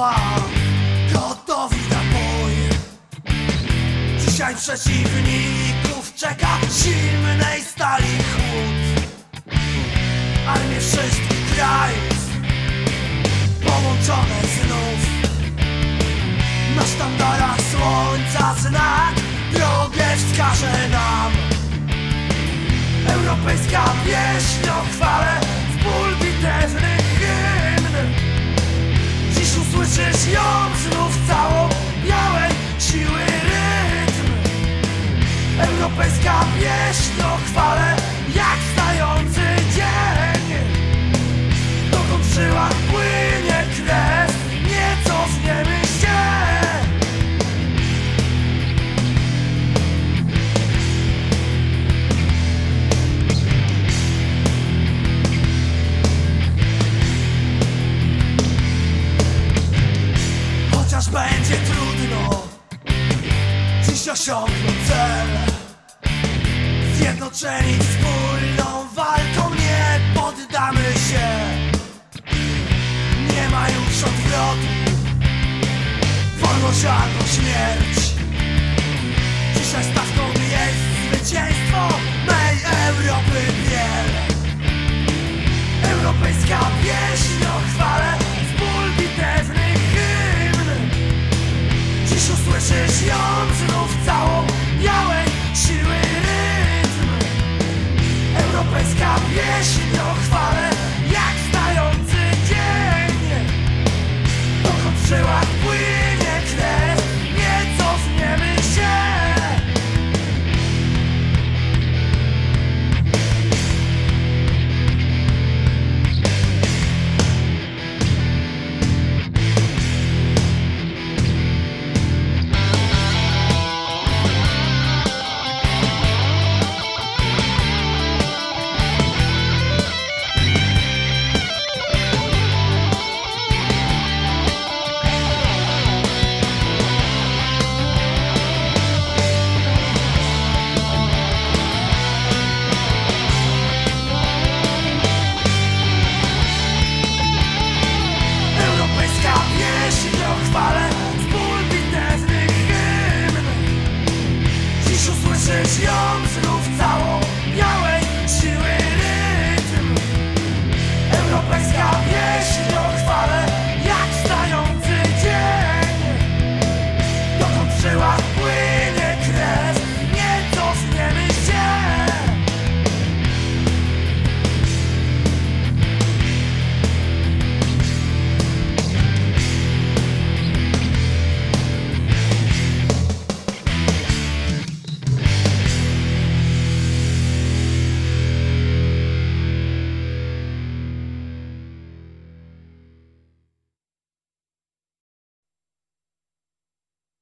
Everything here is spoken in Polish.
zła Gotowi na bój Dzisiaj przeciwników czeka Silnej stali chłód. Armie wszystkich krajów Połączone znów. Na sztandarach słońca znak Drogę wskaże nam. Europejska pieśń o chwale W ból bitewny usłyszysz ją znów całą Białej siły rytm. Europejska pieśń o chwale Dziś osiągnąć cel Zjednoczeni wspólną walką Nie poddamy się. Nie ma już odwrotu. Wolność albo śmierć. Dzisiaj stawką Dziś usłyszysz ją znów całą Białej siły rytm. Europejska pieśń o chwale fale z pulpitecznych hymn. Dziś usłyszysz ją znów cały